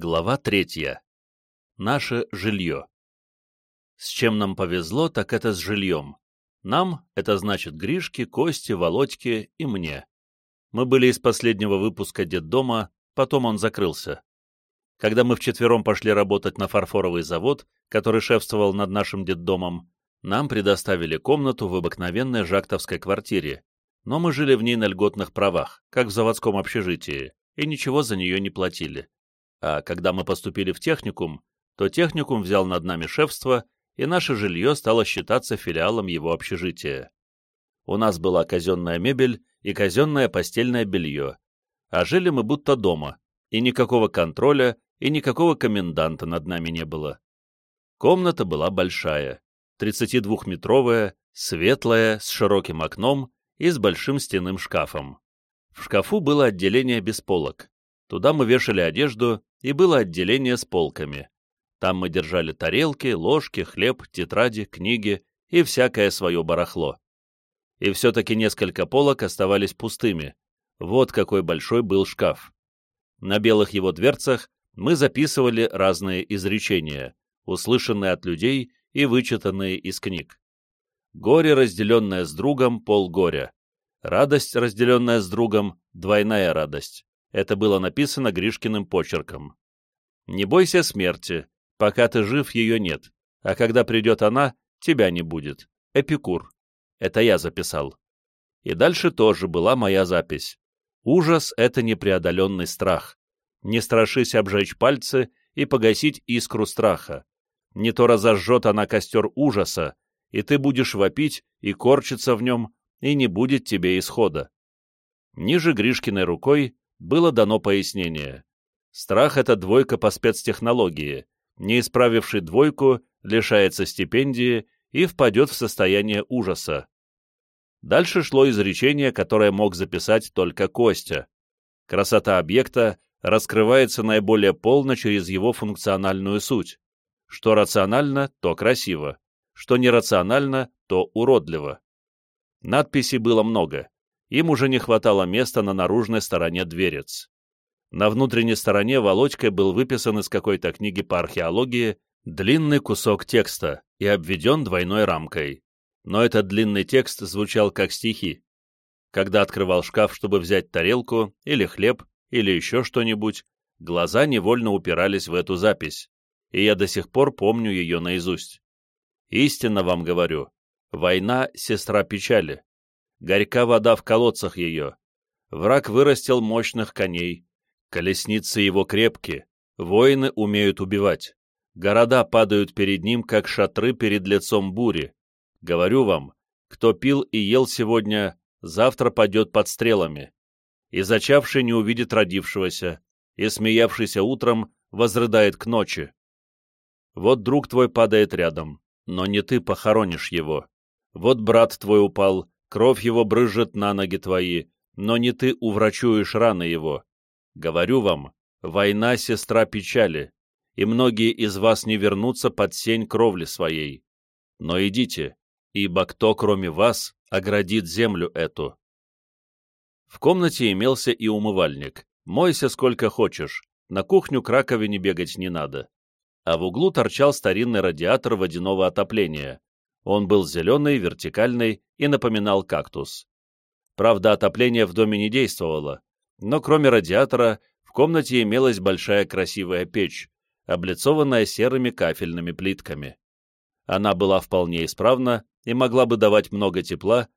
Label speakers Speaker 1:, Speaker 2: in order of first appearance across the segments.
Speaker 1: Глава третья. Наше жилье. С чем нам повезло, так это с жильем. Нам — это значит Гришке, Косте, Володьке и мне. Мы были из последнего выпуска детдома, потом он закрылся. Когда мы вчетвером пошли работать на фарфоровый завод, который шефствовал над нашим детдомом, нам предоставили комнату в обыкновенной жактовской квартире, но мы жили в ней на льготных правах, как в заводском общежитии, и ничего за нее не платили. А когда мы поступили в техникум, то техникум взял над нами шефство, и наше жилье стало считаться филиалом его общежития. У нас была казенная мебель и казенное постельное белье, а жили мы будто дома, и никакого контроля, и никакого коменданта над нами не было. Комната была большая, 32-метровая, светлая, с широким окном и с большим стенным шкафом. В шкафу было отделение без полок. Туда мы вешали одежду, и было отделение с полками. Там мы держали тарелки, ложки, хлеб, тетради, книги и всякое свое барахло. И все-таки несколько полок оставались пустыми. Вот какой большой был шкаф. На белых его дверцах мы записывали разные изречения, услышанные от людей и вычитанные из книг. Горе, разделенное с другом, полгоря. Радость, разделенная с другом, двойная радость. Это было написано Гришкиным почерком. «Не бойся смерти. Пока ты жив, ее нет. А когда придет она, тебя не будет. Эпикур. Это я записал. И дальше тоже была моя запись. Ужас — это непреодоленный страх. Не страшись обжечь пальцы и погасить искру страха. Не то разожжет она костер ужаса, и ты будешь вопить и корчиться в нем, и не будет тебе исхода. Ниже Гришкиной рукой было дано пояснение. Страх — это двойка по спецтехнологии. Не исправивший двойку, лишается стипендии и впадет в состояние ужаса. Дальше шло изречение, которое мог записать только Костя. Красота объекта раскрывается наиболее полно через его функциональную суть. Что рационально, то красиво. Что нерационально, то уродливо. Надписей было много им уже не хватало места на наружной стороне дверец. На внутренней стороне Володькой был выписан из какой-то книги по археологии длинный кусок текста и обведен двойной рамкой. Но этот длинный текст звучал как стихи. Когда открывал шкаф, чтобы взять тарелку или хлеб или еще что-нибудь, глаза невольно упирались в эту запись, и я до сих пор помню ее наизусть. Истинно вам говорю, война — сестра печали. Горька вода в колодцах ее. Враг вырастил мощных коней. Колесницы его крепки. Воины умеют убивать. Города падают перед ним, как шатры перед лицом бури. Говорю вам, кто пил и ел сегодня, завтра падет под стрелами. И зачавший не увидит родившегося, и смеявшийся утром возрыдает к ночи. Вот друг твой падает рядом, но не ты похоронишь его. Вот брат твой упал, Кровь его брызжет на ноги твои, но не ты уврачуешь раны его. Говорю вам, война — сестра печали, и многие из вас не вернутся под сень кровли своей. Но идите, ибо кто, кроме вас, оградит землю эту?» В комнате имелся и умывальник. Мойся сколько хочешь, на кухню к раковине бегать не надо. А в углу торчал старинный радиатор водяного отопления, он был зеленый, вертикальный и напоминал кактус. Правда, отопление в доме не действовало, но кроме радиатора в комнате имелась большая красивая печь, облицованная серыми кафельными плитками. Она была вполне исправна и могла бы давать много тепла,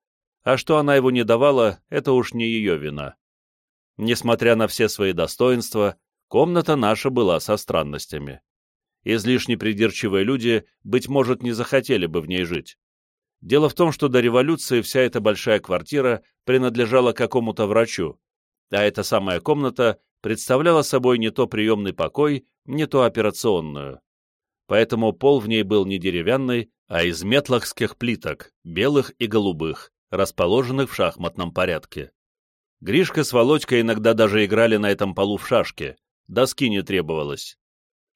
Speaker 1: а что она его не давала, это уж не ее вина. Несмотря на все свои достоинства, комната наша была со странностями излишне придирчивые люди, быть может, не захотели бы в ней жить. Дело в том, что до революции вся эта большая квартира принадлежала какому-то врачу, а эта самая комната представляла собой не то приемный покой, не то операционную. Поэтому пол в ней был не деревянный, а из метлахских плиток, белых и голубых, расположенных в шахматном порядке. Гришка с Володькой иногда даже играли на этом полу в шашки, доски не требовалось.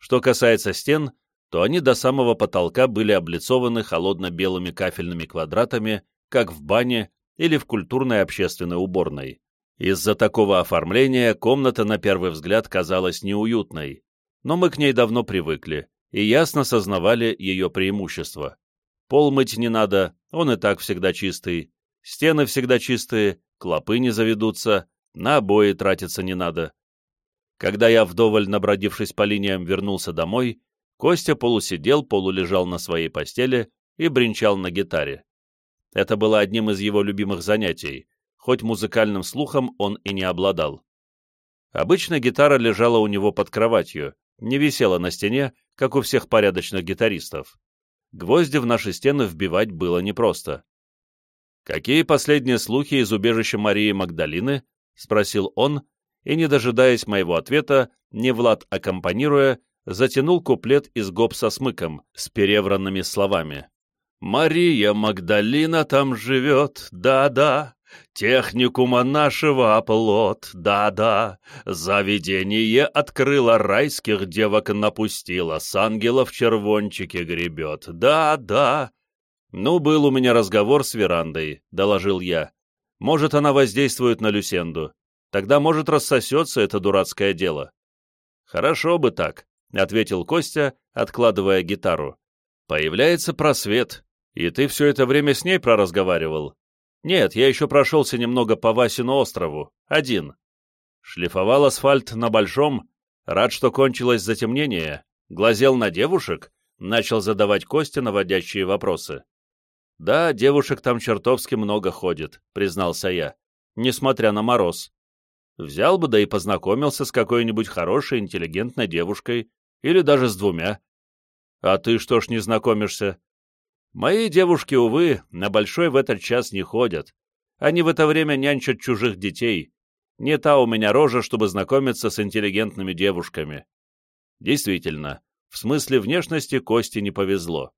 Speaker 1: Что касается стен, то они до самого потолка были облицованы холодно-белыми кафельными квадратами, как в бане или в культурной общественной уборной. Из-за такого оформления комната на первый взгляд казалась неуютной. но мы к ней давно привыкли и ясно сознавали ее преимущества. Пол мыть не надо, он и так всегда чистый, стены всегда чистые, клопы не заведутся, на обои тратиться не надо. Когда я, вдоволь набродившись по линиям, вернулся домой, Костя полусидел, полулежал на своей постели и бренчал на гитаре. Это было одним из его любимых занятий, хоть музыкальным слухом он и не обладал. Обычно гитара лежала у него под кроватью, не висела на стене, как у всех порядочных гитаристов. Гвозди в наши стены вбивать было непросто. «Какие последние слухи из убежища Марии Магдалины?» — спросил он, и, не дожидаясь моего ответа, не Влад аккомпанируя, затянул куплет из гоп со смыком, с перевранными словами. «Мария Магдалина там живет, да-да, техникума нашего оплот, да-да, заведение открыла райских девок напустила, с ангелов червончики гребет, да-да». «Ну, был у меня разговор с верандой», — доложил я. «Может, она воздействует на Люсенду. Тогда, может, рассосется это дурацкое дело». «Хорошо бы так», — ответил Костя, откладывая гитару. «Появляется просвет, и ты все это время с ней проразговаривал? Нет, я еще прошелся немного по Васину острову. Один. Шлифовал асфальт на Большом. Рад, что кончилось затемнение. Глазел на девушек. Начал задавать Костя наводящие вопросы. «Да, девушек там чертовски много ходит», — признался я, несмотря на мороз. Взял бы, да и познакомился с какой-нибудь хорошей, интеллигентной девушкой, или даже с двумя. А ты что ж не знакомишься? Мои девушки, увы, на большой в этот час не ходят. Они в это время нянчат чужих детей. Не та у меня рожа, чтобы знакомиться с интеллигентными девушками. Действительно, в смысле внешности Кости не повезло.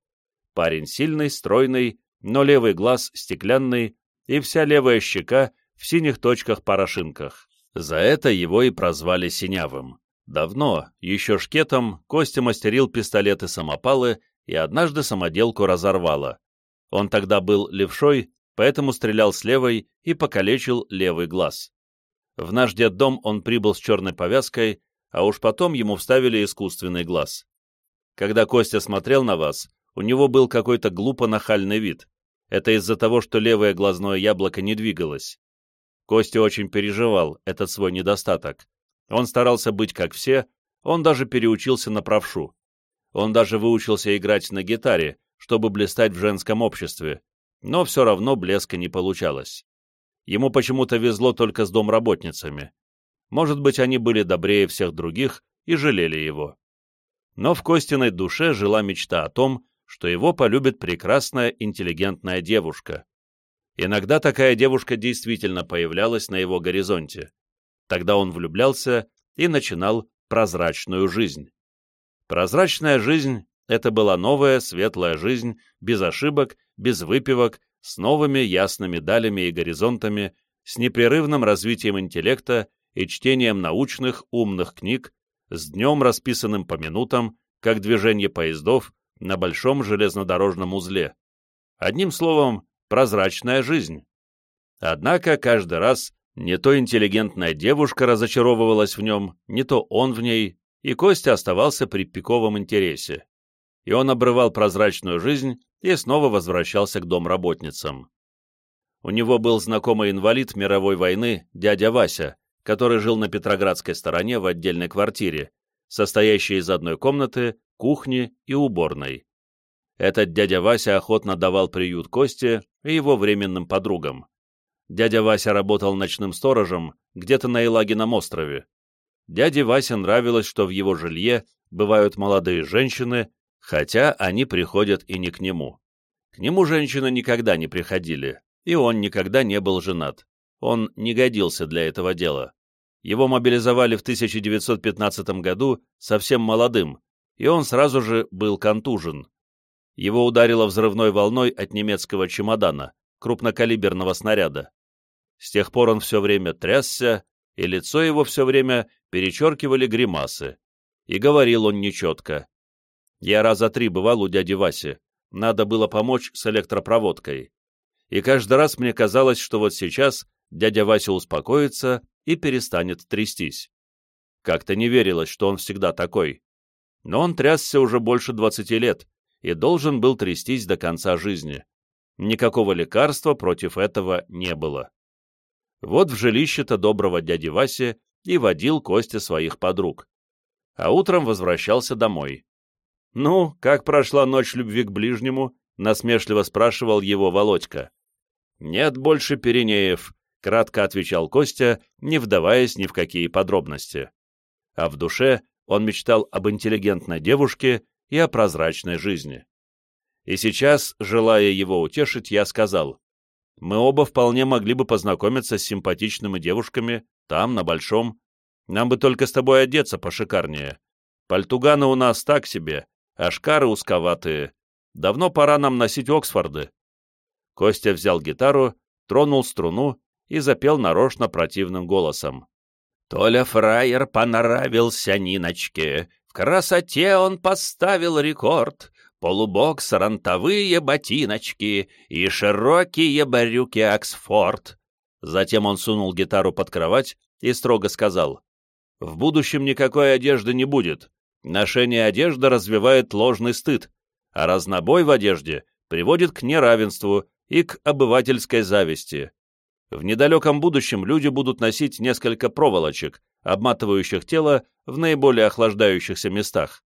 Speaker 1: Парень сильный, стройный, но левый глаз стеклянный и вся левая щека в синих точках-порошинках. За это его и прозвали Синявым. Давно, еще шкетом, Костя мастерил пистолеты-самопалы и однажды самоделку разорвало. Он тогда был левшой, поэтому стрелял с левой и покалечил левый глаз. В наш детдом он прибыл с черной повязкой, а уж потом ему вставили искусственный глаз. Когда Костя смотрел на вас, у него был какой-то глупо-нахальный вид. Это из-за того, что левое глазное яблоко не двигалось. Костя очень переживал этот свой недостаток. Он старался быть как все, он даже переучился на правшу. Он даже выучился играть на гитаре, чтобы блистать в женском обществе, но все равно блеска не получалось. Ему почему-то везло только с домработницами. Может быть, они были добрее всех других и жалели его. Но в Костиной душе жила мечта о том, что его полюбит прекрасная интеллигентная девушка. Иногда такая девушка действительно появлялась на его горизонте. Тогда он влюблялся и начинал прозрачную жизнь. Прозрачная жизнь — это была новая, светлая жизнь, без ошибок, без выпивок, с новыми ясными далями и горизонтами, с непрерывным развитием интеллекта и чтением научных, умных книг, с днем, расписанным по минутам, как движение поездов на большом железнодорожном узле. Одним словом, прозрачная жизнь. Однако каждый раз не то интеллигентная девушка разочаровывалась в нем, не то он в ней, и Костя оставался при пиковом интересе. И он обрывал прозрачную жизнь и снова возвращался к домработницам. У него был знакомый инвалид мировой войны, дядя Вася, который жил на Петроградской стороне в отдельной квартире, состоящей из одной комнаты, кухни и уборной. Этот дядя Вася охотно давал приют Косте и его временным подругам. Дядя Вася работал ночным сторожем где-то на Елагином острове. Дяде Васе нравилось, что в его жилье бывают молодые женщины, хотя они приходят и не к нему. К нему женщины никогда не приходили, и он никогда не был женат. Он не годился для этого дела. Его мобилизовали в 1915 году совсем молодым, и он сразу же был контужен. Его ударило взрывной волной от немецкого чемодана, крупнокалиберного снаряда. С тех пор он все время трясся, и лицо его все время перечеркивали гримасы. И говорил он нечетко. Я раза три бывал у дяди Васи. Надо было помочь с электропроводкой. И каждый раз мне казалось, что вот сейчас дядя Вася успокоится и перестанет трястись. Как-то не верилось, что он всегда такой. но он трясся уже больше двадцати лет и должен был трястись до конца жизни. Никакого лекарства против этого не было. Вот в жилище-то доброго дяди Васи и водил Костя своих подруг. А утром возвращался домой. «Ну, как прошла ночь любви к ближнему?» — насмешливо спрашивал его Володька. «Нет больше Пиренеев», — кратко отвечал Костя, не вдаваясь ни в какие подробности. А в душе он мечтал об интеллигентной девушке и о прозрачной жизни. И сейчас, желая его утешить, я сказал, «Мы оба вполне могли бы познакомиться с симпатичными девушками там, на Большом. Нам бы только с тобой одеться пошикарнее. Пальтуганы у нас так себе, а шкары узковатые. Давно пора нам носить Оксфорды». Костя взял гитару, тронул струну и запел нарочно противным голосом. Толя фраер понравился Ниночке, красоте он поставил рекорд. Полубокс, рантовые ботиночки и широкие барюки Оксфорд. Затем он сунул гитару под кровать и строго сказал, «В будущем никакой одежды не будет. Ношение одежды развивает ложный стыд, а разнобой в одежде приводит к неравенству и к обывательской зависти. В недалеком будущем люди будут носить несколько проволочек, обматывающих тело в наиболее охлаждающихся местах.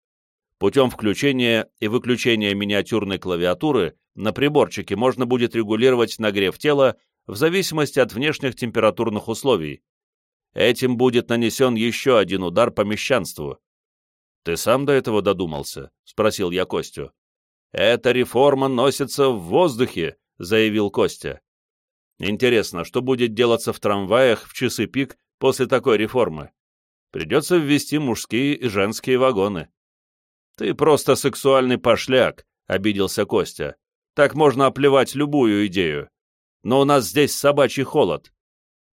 Speaker 1: Путем включения и выключения миниатюрной клавиатуры на приборчике можно будет регулировать нагрев тела в зависимости от внешних температурных условий. Этим будет нанесен еще один удар по мещанству. «Ты сам до этого додумался?» — спросил я Костю. «Эта реформа носится в воздухе», — заявил Костя. Интересно, что будет делаться в трамваях в часы пик после такой реформы? Придется ввести мужские и женские вагоны. «Ты просто сексуальный пошляк», — обиделся Костя. «Так можно оплевать любую идею. Но у нас здесь собачий холод».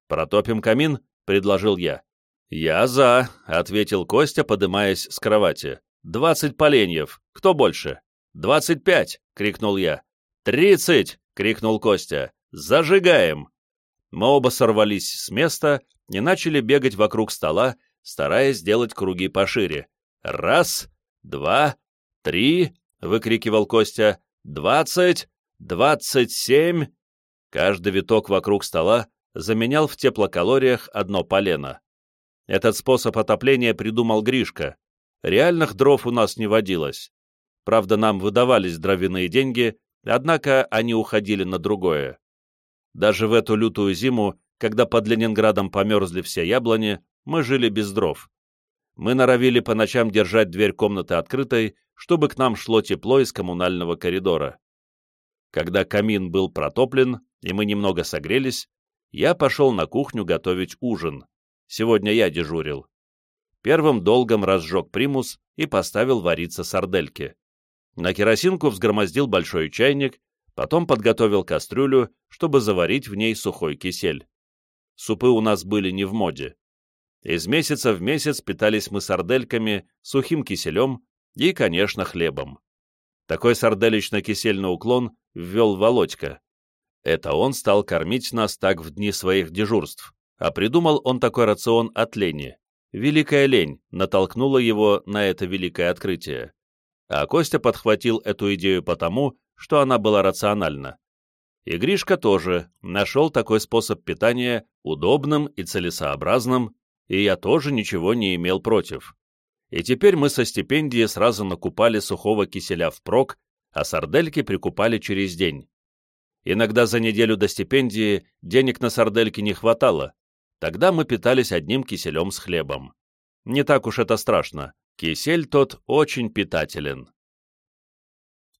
Speaker 1: «Протопим камин?» — предложил я. «Я за», — ответил Костя, подымаясь с кровати. «Двадцать поленьев. Кто больше?» «Двадцать пять!» — крикнул я. «Тридцать!» — крикнул Костя. «Зажигаем!» Мы оба сорвались с места и начали бегать вокруг стола, стараясь сделать круги пошире. «Раз, два, три!» — выкрикивал Костя. «Двадцать! Двадцать семь!» Каждый виток вокруг стола заменял в теплокалориях одно полено. Этот способ отопления придумал Гришка. Реальных дров у нас не водилось. Правда, нам выдавались дровяные деньги, однако они уходили на другое. Даже в эту лютую зиму, когда под Ленинградом померзли все яблони, мы жили без дров. Мы норовили по ночам держать дверь комнаты открытой, чтобы к нам шло тепло из коммунального коридора. Когда камин был протоплен, и мы немного согрелись, я пошел на кухню готовить ужин. Сегодня я дежурил. Первым долгом разжег примус и поставил вариться сардельки. На керосинку взгромоздил большой чайник, Потом подготовил кастрюлю, чтобы заварить в ней сухой кисель. Супы у нас были не в моде. Из месяца в месяц питались мы сардельками, сухим киселем и, конечно, хлебом. Такой сарделечно-кисельный уклон ввел Володька. Это он стал кормить нас так в дни своих дежурств, а придумал он такой рацион от лени. Великая лень натолкнула его на это великое открытие. А Костя подхватил эту идею потому, что она была рациональна. И Гришка тоже нашел такой способ питания удобным и целесообразным, и я тоже ничего не имел против. И теперь мы со стипендии сразу накупали сухого киселя впрок, а сардельки прикупали через день. Иногда за неделю до стипендии денег на сардельки не хватало, тогда мы питались одним киселем с хлебом. Не так уж это страшно, кисель тот очень питателен.